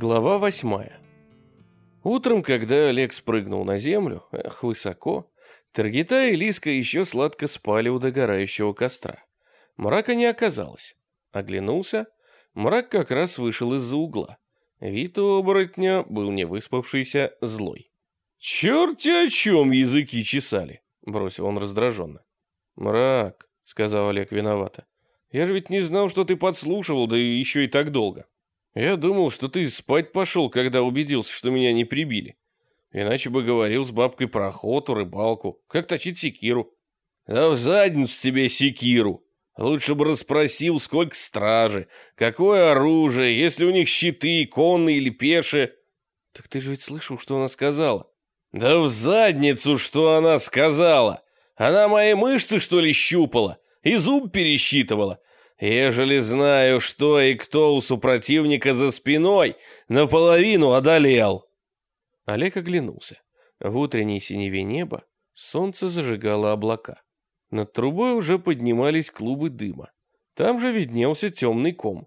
Глава восьмая. Утром, когда Олег спрыгнул на землю, эх, высоко, Таргита и Лиска еще сладко спали у догорающего костра. Мрака не оказалось. Оглянулся, мрак как раз вышел из-за угла. Вид у оборотня был не выспавшийся, злой. «Черти о чем языки чесали!» — бросил он раздраженно. «Мрак», — сказал Олег виновато, — «я же ведь не знал, что ты подслушивал, да еще и так долго». Я думал, что ты спать пошел, когда убедился, что меня не прибили. Иначе бы говорил с бабкой про охоту, рыбалку, как точить секиру. Да в задницу тебе секиру. Лучше бы расспросил, сколько стражи, какое оружие, если у них щиты, конные или пешие. Так ты же ведь слышал, что она сказала. Да в задницу, что она сказала. Она мои мышцы, что ли, щупала и зуб пересчитывала. Ежели знаю, что и кто у супротивника за спиной, наполовину одолел. Олег оглянулся. В утренней синеве неба солнце зажигало облака. Над трубой уже поднимались клубы дыма. Там же виднелся темный ком.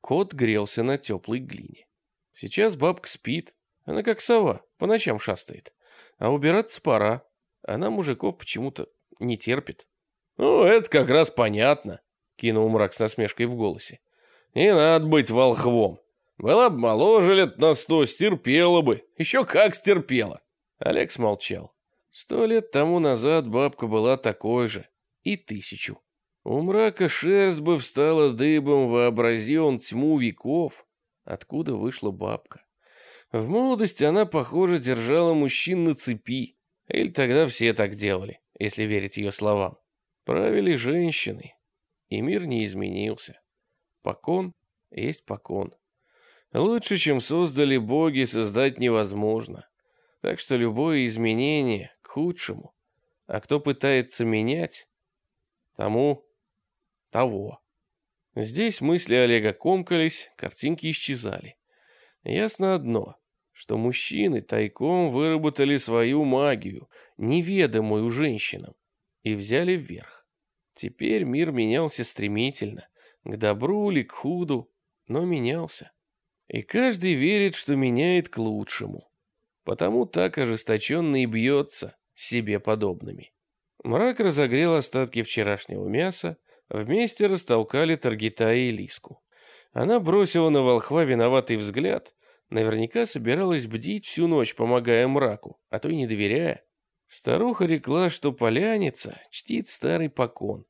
Кот грелся на теплой глине. Сейчас бабка спит. Она как сова, по ночам шастает. А убираться пора. Она мужиков почему-то не терпит. Ну, это как раз понятно. Кинул мрак с насмешкой в голосе. «Не надо быть волхвом. Была бы моложе лет на сто, стерпела бы. Еще как стерпела!» Олег смолчал. Сто лет тому назад бабка была такой же. И тысячу. У мрака шерсть бы встала дыбом, вообрази он тьму веков. Откуда вышла бабка? В молодости она, похоже, держала мужчин на цепи. Или тогда все так делали, если верить ее словам. Правили женщины, и мир не изменился. Покон есть покон. Лучше, чем создали боги, создать невозможно. Так что любое изменение к худшему. А кто пытается менять, тому того. Здесь мысли Олега комкались, картинки исчезали. Ясно одно, что мужчины тайком выработали свою магию, неведомую женщинам, и взяли вверх. Теперь мир менялся стремительно, к добру или к худу, но менялся. И каждый верит, что меняет к лучшему. Потому так ожесточенно и бьется себе подобными. Мрак разогрел остатки вчерашнего мяса, вместе растолкали Таргита и Лиску. Она бросила на волхва виноватый взгляд, наверняка собиралась бдить всю ночь, помогая мраку, а то и не доверяя. Старуха рекла, что поляница чтит старый покон.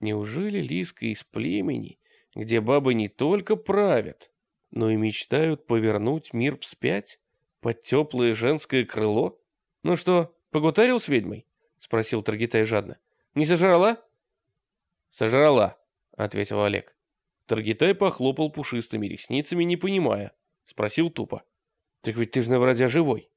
Неужели Лиска из племени, где бабы не только правят, но и мечтают повернуть мир вспять под теплое женское крыло? Ну что, погутарил с ведьмой? Спросил Таргитай жадно. Не сожрала? Сожрала, ответил Олег. Таргитай похлопал пушистыми ресницами, не понимая. Спросил тупо. Так ведь ты же на вроде живой.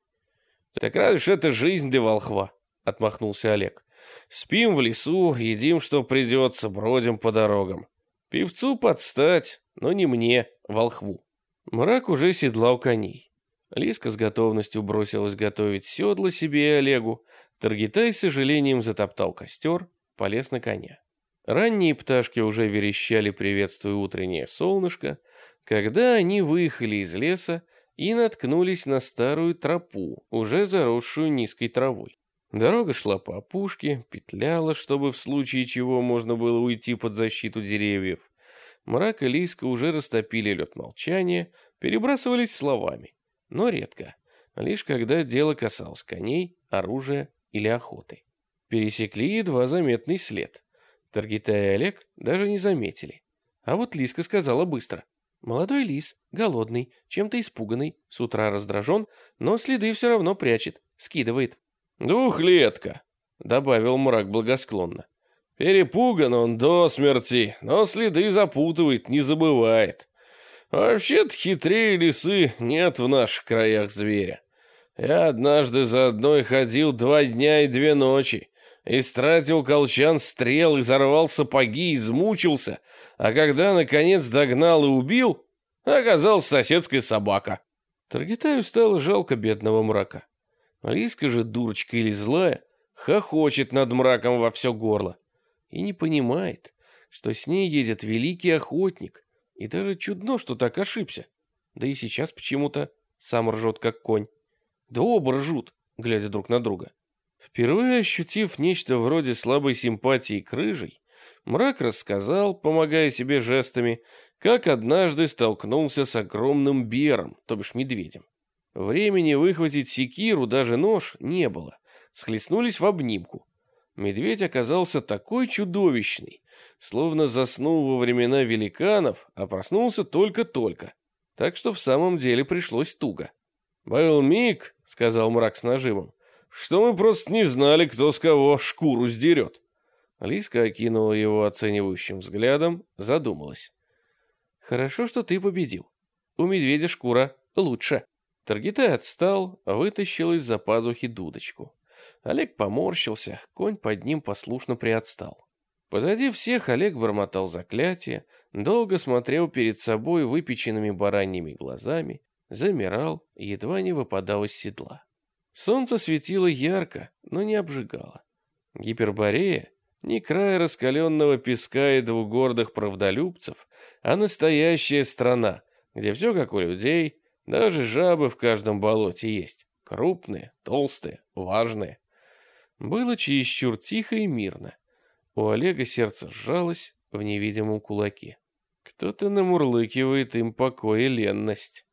«Так разве ж это жизнь для волхва?» — отмахнулся Олег. «Спим в лесу, едим, что придется, бродим по дорогам. Певцу подстать, но не мне, волхву». Мрак уже седлал коней. Лиска с готовностью бросилась готовить седло себе и Олегу. Таргитай с сожалением затоптал костер, полез на коня. Ранние пташки уже верещали, приветствуя утреннее солнышко, когда они выехали из леса и наткнулись на старую тропу, уже заросшую низкой травой. Дорога шла по опушке, петляла, чтобы в случае чего можно было уйти под защиту деревьев. Мрак и Лиска уже растопили лед молчания, перебрасывались словами, но редко, лишь когда дело касалось коней, оружия или охоты. Пересекли едва заметный след. Таргита и Олег даже не заметили. А вот Лиска сказала быстро — Молодой лис, голодный, чем-то испуганный, с утра раздражен, но следы все равно прячет, скидывает. «Двухлетка», — добавил мрак благосклонно. «Перепуган он до смерти, но следы запутывает, не забывает. Вообще-то хитрее лисы нет в наших краях зверя. Я однажды за одной ходил два дня и две ночи, Истратил колчан стрел, изорвал сапоги, измучился, а когда, наконец, догнал и убил, оказалась соседская собака. Таргитаю стало жалко бедного мрака. Алиска же, дурочка или злая, хохочет над мраком во все горло и не понимает, что с ней едет великий охотник, и даже чудно, что так ошибся. Да и сейчас почему-то сам ржет, как конь. Да оба ржут, глядя друг на друга. Впервые ощутив нечто вроде слабой симпатии к рыжей, мрак рассказал, помогая себе жестами, как однажды столкнулся с огромным бером, то бишь медведем. Времени выхватить секиру, даже нож, не было. Схлестнулись в обнимку. Медведь оказался такой чудовищный, словно заснул во времена великанов, а проснулся только-только. Так что в самом деле пришлось туго. «Был миг», — сказал мрак с нажимом, — «что мы просто не знали, кто с кого шкуру сдерет». Лиска окинула его оценивающим взглядом, задумалась. «Хорошо, что ты победил. У медведя шкура лучше». Таргитай отстал, вытащил из-за пазухи дудочку. Олег поморщился, конь под ним послушно приотстал. Позади всех Олег бормотал заклятие, долго смотрел перед собой выпеченными бараньими глазами, замирал, едва не выпадал из седла. Солнце светило ярко, но не обжигало. Гиперборея — не край раскаленного песка и двух гордых правдолюбцев, а настоящая страна, где все как у людей, даже жабы в каждом болоте есть. Крупные, толстые, важные. Было чересчур тихо и мирно. У Олега сердце сжалось в невидимом кулаке. Кто-то намурлыкивает им покой и ленность.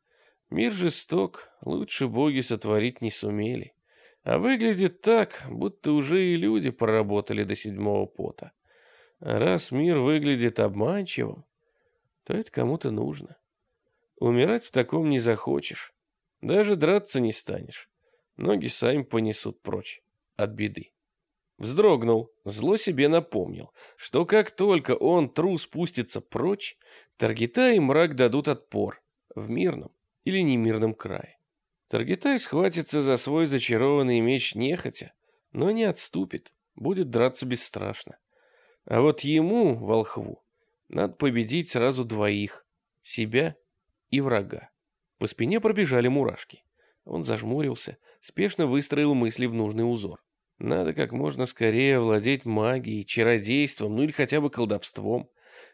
Мир жесток, лучше боги сотворить не сумели. А выглядит так, будто уже и люди проработали до седьмого пота. А раз мир выглядит обманчивым, то это кому-то нужно. Умирать в таком не захочешь. Даже драться не станешь. Ноги сами понесут прочь от беды. Вздрогнул, зло себе напомнил, что как только он, трус, спустится прочь, Таргита и мрак дадут отпор в мирном или немирном крае. Таргитай схватится за свой зачарованный меч нехотя, но не отступит, будет драться бесстрашно. А вот ему, волхву, надо победить сразу двоих, себя и врага. По спине пробежали мурашки. Он зажмурился, спешно выстроил мысли в нужный узор. Надо как можно скорее владеть магией, чародейством, ну или хотя бы колдовством.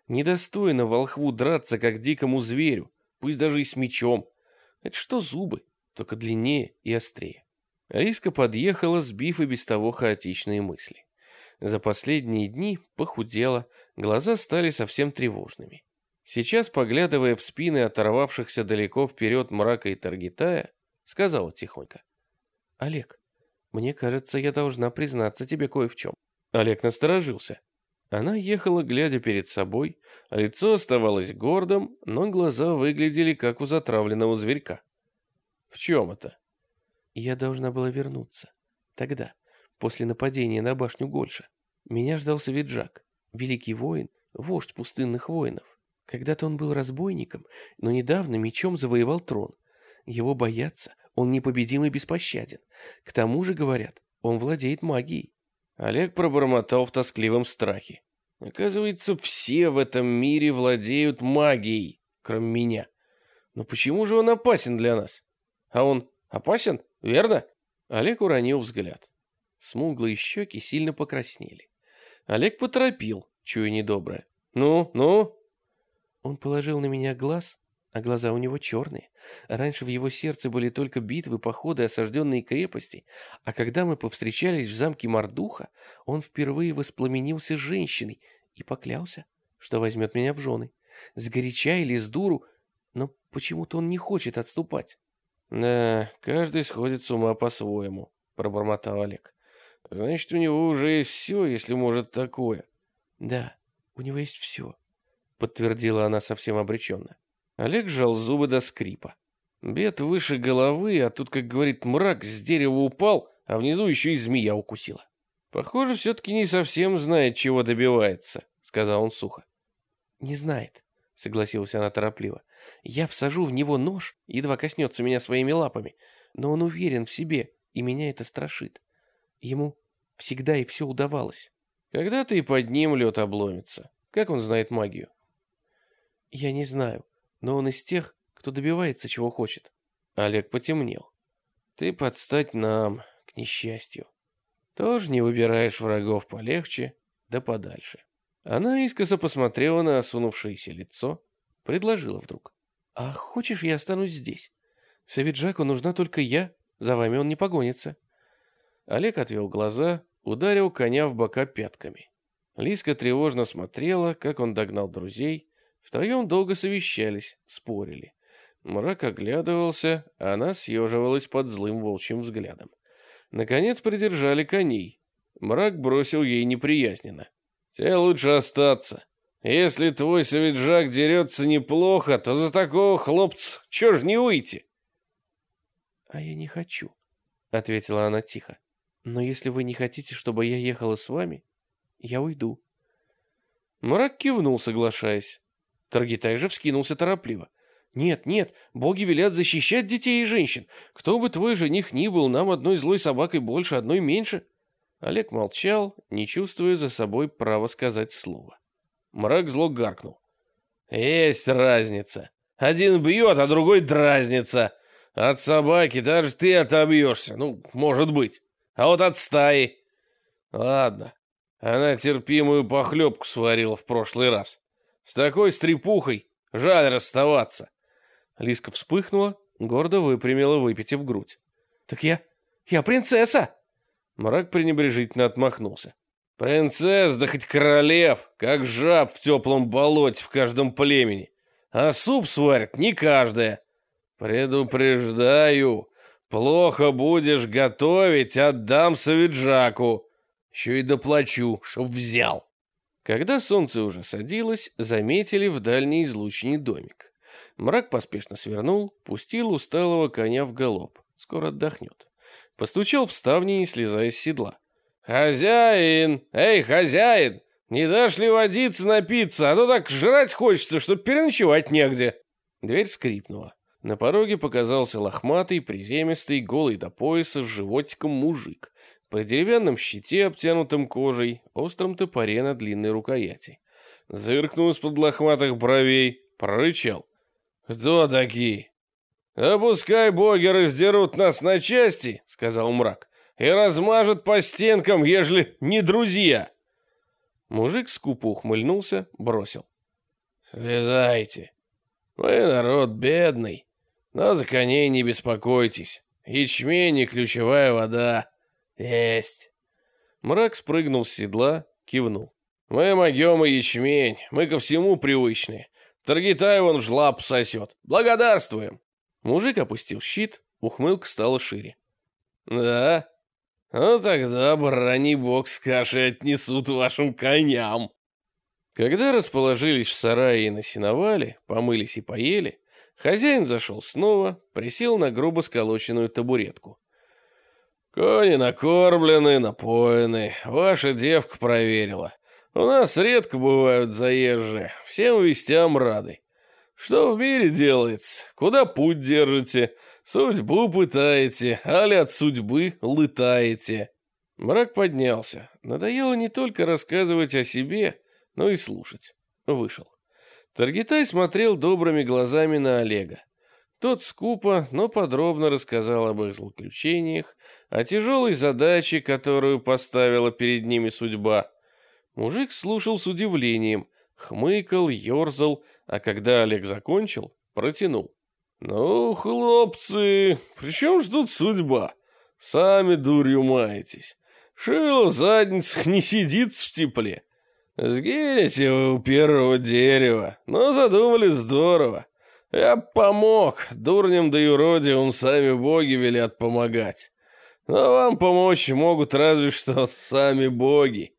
Недостойно волхву драться, как дикому зверю, пусть даже и с мечом. Это что зубы, только длиннее и острее. Алиска подъехала, сбив и без того хаотичные мысли. За последние дни похудела, глаза стали совсем тревожными. Сейчас, поглядывая в спины оторвавшихся далеко вперед мрака и Таргитая, сказала тихонько. «Олег, мне кажется, я должна признаться тебе кое в чем». Олег насторожился. Она ехала, глядя перед собой, лицо оставалось гордым, но глаза выглядели, как у затравленного зверька. «В чем это?» «Я должна была вернуться. Тогда, после нападения на башню Гольша. Меня ждал Савиджак, великий воин, вождь пустынных воинов. Когда-то он был разбойником, но недавно мечом завоевал трон. Его боятся, он непобедим и беспощаден. К тому же, говорят, он владеет магией. Олег пробормотал в тоскливом страхе. Оказывается, все в этом мире владеют магией, кроме меня. Но почему же он опасен для нас? А он опасен, верно? Олег уронил взгляд. Смуглые щеки сильно покраснели. Олег поторопил, чуя недоброе. «Ну, ну, он положил на меня глаз, а глаза у него черные. Раньше в его сердце были только битвы, походы, осажденные крепости, а когда мы повстречались в замке Мордуха, он впервые воспламенился женщиной и поклялся, что возьмет меня в жены. Сгоряча или с дуру, но почему-то он не хочет отступать. «Да, каждый сходит с ума по-своему», — пробормотал Олег. «Значит, у него уже есть все, если может такое». «Да, у него есть все подтвердила она совсем обреченно. Олег сжал зубы до скрипа. Бед выше головы, а тут, как говорит мрак, с дерева упал, а внизу еще и змея укусила. Похоже, все-таки не совсем знает, чего добивается, сказал он сухо. Не знает, согласилась она торопливо. Я всажу в него нож, едва коснется меня своими лапами, но он уверен в себе, и меня это страшит. Ему всегда и все удавалось. Когда-то и под ним лед обломится. Как он знает магию? Я не знаю, но он из тех, кто добивается, чего хочет. Олег потемнел. Ты подстать нам, к несчастью. Тоже не выбираешь врагов полегче, да подальше. Она искоса посмотрела на осунувшееся лицо, предложила вдруг. А хочешь, я останусь здесь? Савиджаку нужна только я, за вами он не погонится. Олег отвел глаза, ударил коня в бока пятками. Лиска тревожно смотрела, как он догнал друзей. Втроем долго совещались, спорили. Мрак оглядывался, а она съеживалась под злым волчьим взглядом. Наконец придержали коней. Мрак бросил ей неприязненно. «Тебе лучше остаться. Если твой Савиджак дерется неплохо, то за такого хлопца чё ж не выйти?» «А я не хочу», — ответила она тихо. «Но если вы не хотите, чтобы я ехала с вами, я уйду». Мрак кивнул, соглашаясь. Таргитай же вскинулся торопливо. «Нет, нет, боги велят защищать детей и женщин. Кто бы твой жених ни был, нам одной злой собакой больше, одной меньше». Олег молчал, не чувствуя за собой права сказать слово. Мрак зло гаркнул. «Есть разница. Один бьет, а другой дразнится. От собаки даже ты отобьешься, ну, может быть. А вот от стаи... Ладно, она терпимую похлебку сварила в прошлый раз. С такой стрепухой жаль расставаться. Лиска вспыхнула, гордо выпрямила, выпитив грудь. «Так я... я принцесса!» Мрак пренебрежительно отмахнулся. «Принцесс, да хоть королев, как жаб в теплом болоте в каждом племени. А суп сварит не каждая. Предупреждаю, плохо будешь готовить, отдам Савиджаку. Еще и доплачу, чтоб взял». Когда солнце уже садилось, заметили в дальней излучине домик. Мрак поспешно свернул, пустил усталого коня в галоп. Скоро отдохнет. Постучал в ставни, не слезая с седла. «Хозяин! Эй, хозяин! Не дашь ли водиться напиться, а то так жрать хочется, что переночевать негде!» Дверь скрипнула. На пороге показался лохматый, приземистый, голый до пояса, с животиком мужик. При деревянном щите, обтянутом кожей, остром топоре на длинной рукояти. Зыркнул из-под лохматых бровей, прорычал. «Кто такие?» «А пускай боги раздерут нас на части», — сказал мрак, «и размажут по стенкам, ежели не друзья». Мужик скупо ухмыльнулся, бросил. «Слезайте. Вы народ бедный, но за коней не беспокойтесь. Ячмень и ключевая вода. Есть». Мрак спрыгнул с седла, кивнул. «Мы могем и ячмень, мы ко всему привычные. Таргитай вон жлап сосет. Благодарствуем. Мужик опустил щит, ухмылка стала шире. Да? Ну тогда, брони бог, с отнесут вашим коням. Когда расположились в сарае и на сеновале, помылись и поели, хозяин зашел снова, присел на грубо сколоченную табуретку. «Кони накормлены, напоены, ваша девка проверила. У нас редко бывают заезжие, всем вестям рады. Что в мире делается? Куда путь держите? Судьбу пытаете, али от судьбы лытаете?» Мрак поднялся. Надоело не только рассказывать о себе, но и слушать. Вышел. Таргитай смотрел добрыми глазами на Олега. Тот скупо, но подробно рассказал об их злоключениях, о тяжелой задаче, которую поставила перед ними судьба, Мужик слушал с удивлением, хмыкал, ерзал, а когда Олег закончил, протянул. «Ну, хлопцы, при чем ж тут судьба? Сами дурью маетесь. Шило в задницах не сидит в тепле. Сгинете вы у первого дерева, но задумали здорово. Я помог, дурням да юродивым сами боги велят помогать. Но вам помочь могут разве что сами боги.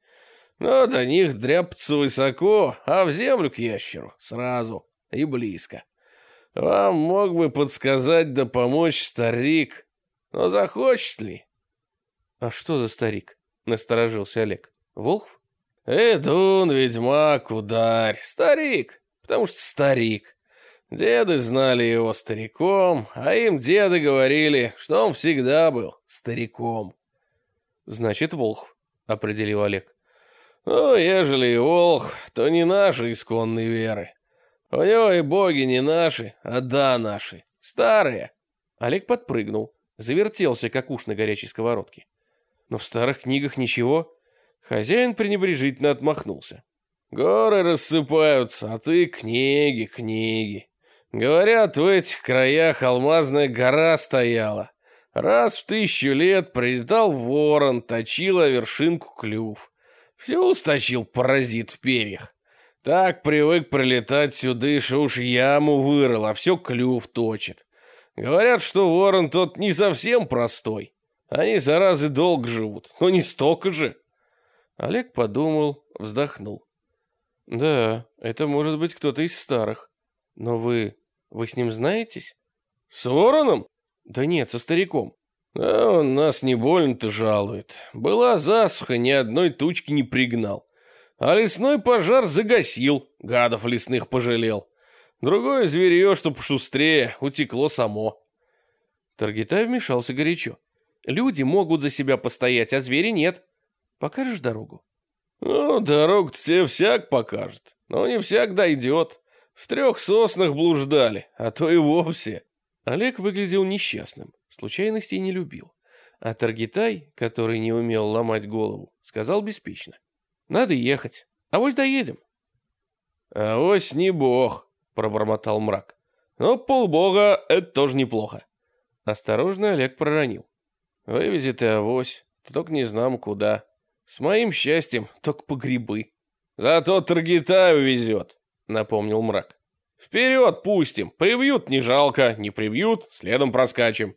Но до них дряпаться высоко, а в землю к ящеру сразу и близко. Вам мог бы подсказать да помочь старик, но захочет ли? — А что за старик? — насторожился Олег. — Волхв? — Эдун, ведьмак, ударь. Старик, потому что старик. Деды знали его стариком, а им деды говорили, что он всегда был стариком. — Значит, Волхв, — определил Олег. Ну, ежели и волх, то не наши исконные веры. У него и боги не наши, а да наши, старые. Олег подпрыгнул, завертелся, как уж на горячей сковородке. Но в старых книгах ничего. Хозяин пренебрежительно отмахнулся. Горы рассыпаются, а ты книги, книги. Говорят, в этих краях алмазная гора стояла. Раз в тысячу лет прилетал ворон, точил о вершинку клюв. Все усточил паразит в перьях. Так привык прилетать сюда, что уж яму вырыл, а все клюв точит. Говорят, что ворон тот не совсем простой. Они, заразы, долго живут, но не столько же. Олег подумал, вздохнул. Да, это может быть кто-то из старых. Но вы... вы с ним знаетесь? С вороном? Да нет, со стариком. А он нас не больно-то жалует. Была засуха, ни одной тучки не пригнал. А лесной пожар загасил, гадов лесных пожалел. Другое зверье, чтоб шустрее, утекло само. Таргитай вмешался горячо. Люди могут за себя постоять, а звери нет. Покажешь дорогу? Ну, дорогу-то тебе всяк покажет, но не всяк дойдет. В трех соснах блуждали, а то и вовсе. Олег выглядел несчастным, случайностей не любил. А Таргитай, который не умел ломать голову, сказал беспечно. «Надо ехать. Авось доедем». «Авось не бог», — пробормотал мрак. «Но полбога — это тоже неплохо». Осторожно Олег проронил. «Вывези ты авось, только не знам куда. С моим счастьем только по грибы». «Зато Таргитай увезет», — напомнил мрак. Вперед пустим, прибьют не жалко, не прибьют, следом проскачем.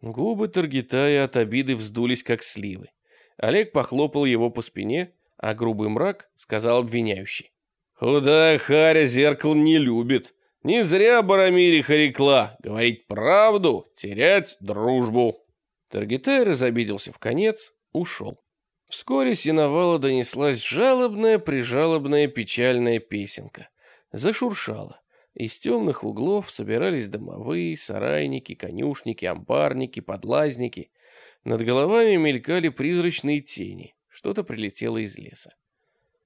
Губы Таргитая от обиды вздулись, как сливы. Олег похлопал его по спине, а грубый мрак сказал обвиняющий. «Худая харя зеркало не любит. Не зря Барамириха рекла. Говорить правду, терять дружбу». Таргитай разобиделся в конец, ушел. Вскоре синовала донеслась жалобная-прижалобная печальная песенка. Зашуршала. Из темных углов собирались домовые, сарайники, конюшники, амбарники, подлазники. Над головами мелькали призрачные тени. Что-то прилетело из леса.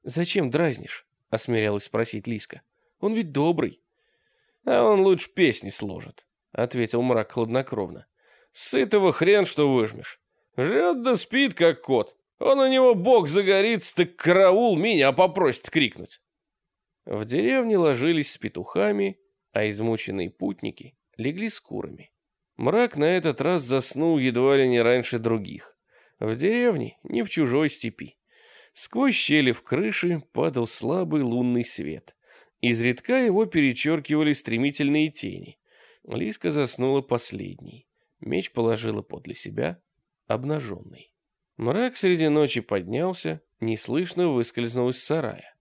«Зачем дразнишь?» — осмелялась спросить Лиска. «Он ведь добрый». «А он лучше песни сложит», — ответил мрак хладнокровно. «Сытого хрен что выжмешь. Жрет да спит, как кот. Он у него бог загорится, так караул меня попросит крикнуть». В деревне ложились с петухами, а измученные путники легли с курами. Мрак на этот раз заснул едва ли не раньше других. В деревне, не в чужой степи. Сквозь щели в крыше падал слабый лунный свет. Изредка его перечеркивали стремительные тени. Лиска заснула последней. Меч положила подле себя, обнаженный. Мрак среди ночи поднялся, неслышно выскользнул из сарая.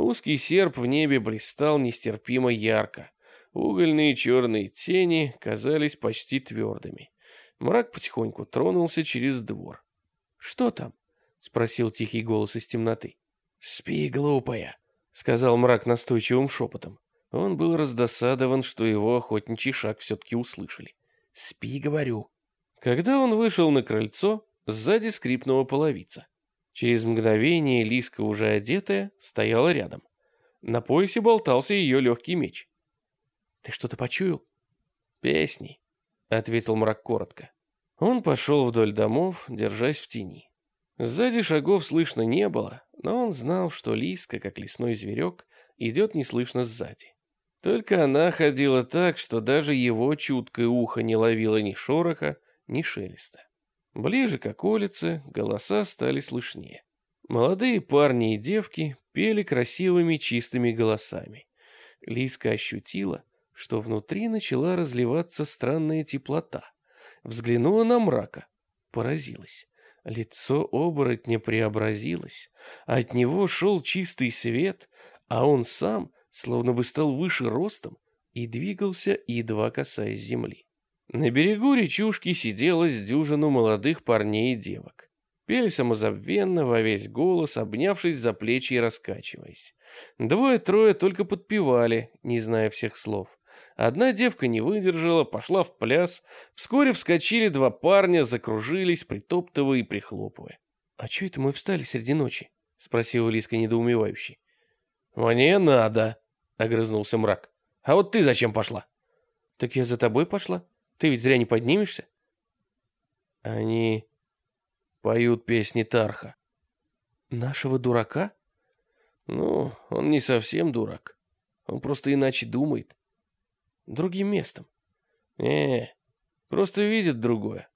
Узкий серп в небе блистал нестерпимо ярко. Угольные черные тени казались почти твердыми. Мрак потихоньку тронулся через двор. «Что там?» — спросил тихий голос из темноты. «Спи, глупая», — сказал мрак настойчивым шепотом. Он был раздосадован, что его охотничий шаг все-таки услышали. «Спи, говорю». Когда он вышел на крыльцо, сзади скрипнула половица. Через мгновение Лиска, уже одетая, стояла рядом. На поясе болтался ее легкий меч. «Ты что-то почуял?» «Песни», — ответил мрак коротко. Он пошел вдоль домов, держась в тени. Сзади шагов слышно не было, но он знал, что Лиска, как лесной зверек, идет неслышно сзади. Только она ходила так, что даже его чуткое ухо не ловило ни шороха, ни шелеста. Ближе к околице голоса стали слышнее. Молодые парни и девки пели красивыми чистыми голосами. Лиска ощутила, что внутри начала разливаться странная теплота. Взглянула на мрака, поразилась. Лицо оборотня преобразилось, от него шел чистый свет, а он сам словно бы стал выше ростом и двигался, едва касаясь земли. На берегу речушки сидела с дюжину молодых парней и девок. Пели самозабвенно во весь голос, обнявшись за плечи и раскачиваясь. Двое-трое только подпевали, не зная всех слов. Одна девка не выдержала, пошла в пляс. Вскоре вскочили два парня, закружились, притоптывая и прихлопывая. «А чё это мы встали среди ночи?» — спросила Лиска недоумевающе. «Мне надо», — огрызнулся мрак. «А вот ты зачем пошла?» «Так я за тобой пошла. Ты ведь зря не поднимешься. Они поют песни Тарха. Нашего дурака? Ну, он не совсем дурак. Он просто иначе думает. другим местом. Не, просто видит другое.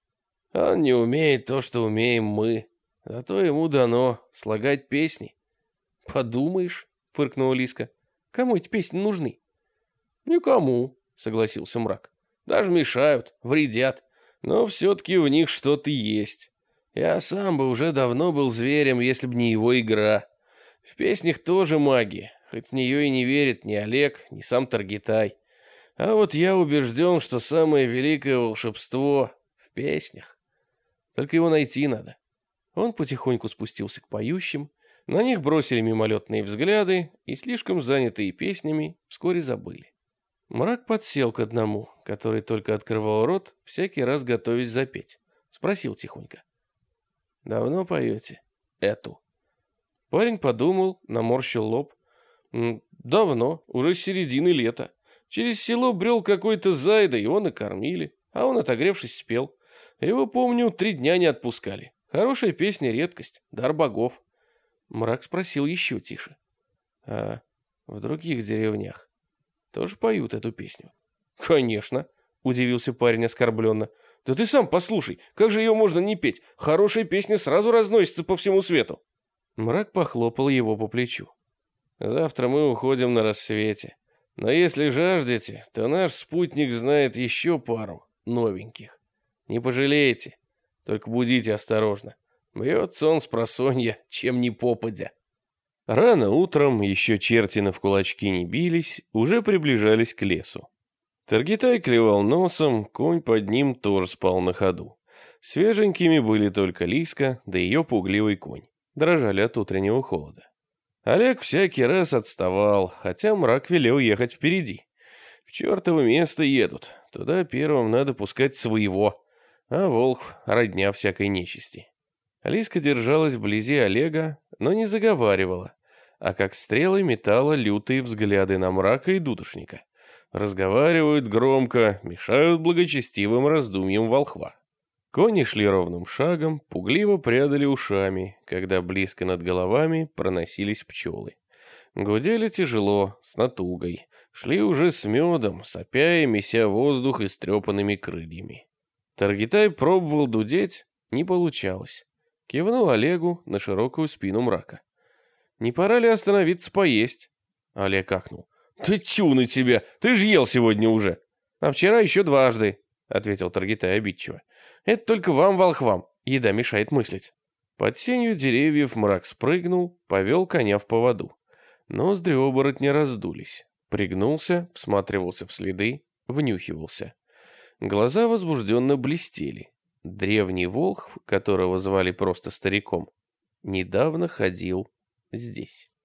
Он не умеет то, что умеем мы. Зато ему дано слагать песни. Подумаешь, фыркнула Лиска. Кому эти песни нужны? Никому, согласился мрак. Даже мешают, вредят. Но все-таки в них что-то есть. Я сам бы уже давно был зверем, если бы не его игра. В песнях тоже магия, хоть в нее и не верит ни Олег, ни сам Таргитай. А вот я убежден, что самое великое волшебство в песнях. Только его найти надо. Он потихоньку спустился к поющим, на них бросили мимолетные взгляды и, слишком занятые песнями, вскоре забыли. Мрак подсел к одному, который только открывал рот, всякий раз готовясь запеть. Спросил тихонько. «Давно поете эту?» Парень подумал, наморщил лоб. «Давно, уже с середины лета. Через село брел какой-то зайда, его накормили, а он, отогревшись, спел. Его, помню, три дня не отпускали. Хорошая песня — редкость, дар богов. Мрак спросил еще тише. А в других деревнях тоже поют эту песню? Конечно, удивился парень оскорбленно. Да ты сам послушай, как же ее можно не петь? Хорошая песня сразу разносится по всему свету. Мрак похлопал его по плечу. Завтра мы уходим на рассвете. Но если жаждете, то наш спутник знает еще пару новеньких. Не пожалеете. Только будите осторожно. Бьется он с просонья, чем не попадя. Рано утром, еще чертины в кулачки не бились, уже приближались к лесу. Таргитай клевал носом, конь под ним тоже спал на ходу. Свеженькими были только Лиска, да ее пугливый конь. Дрожали от утреннего холода. Олег всякий раз отставал, хотя мрак велел ехать впереди. В чертово место едут, туда первым надо пускать своего, а Волх — родня всякой нечисти. Алиска держалась вблизи Олега, но не заговаривала, а как стрелы метала лютые взгляды на мрака и дудошника. Разговаривают громко, мешают благочестивым раздумьям волхва. Кони шли ровным шагом, пугливо прядали ушами, когда близко над головами проносились пчелы. Гудели тяжело, с натугой, шли уже с медом, сопя и меся воздух истрепанными крыльями. Таргитай пробовал дудеть, не получалось. Кивнул Олегу на широкую спину мрака. «Не пора ли остановиться поесть?» Олег ахнул. «Ты тю на тебя! Ты ж ел сегодня уже!» «А вчера еще дважды», — ответил Таргитай обидчиво. Это только вам, волхвам, еда мешает мыслить. Под сенью деревьев мрак спрыгнул, повел коня в поводу. Ноздри оборотня раздулись. Пригнулся, всматривался в следы, внюхивался. Глаза возбужденно блестели. Древний волхв, которого звали просто стариком, недавно ходил здесь.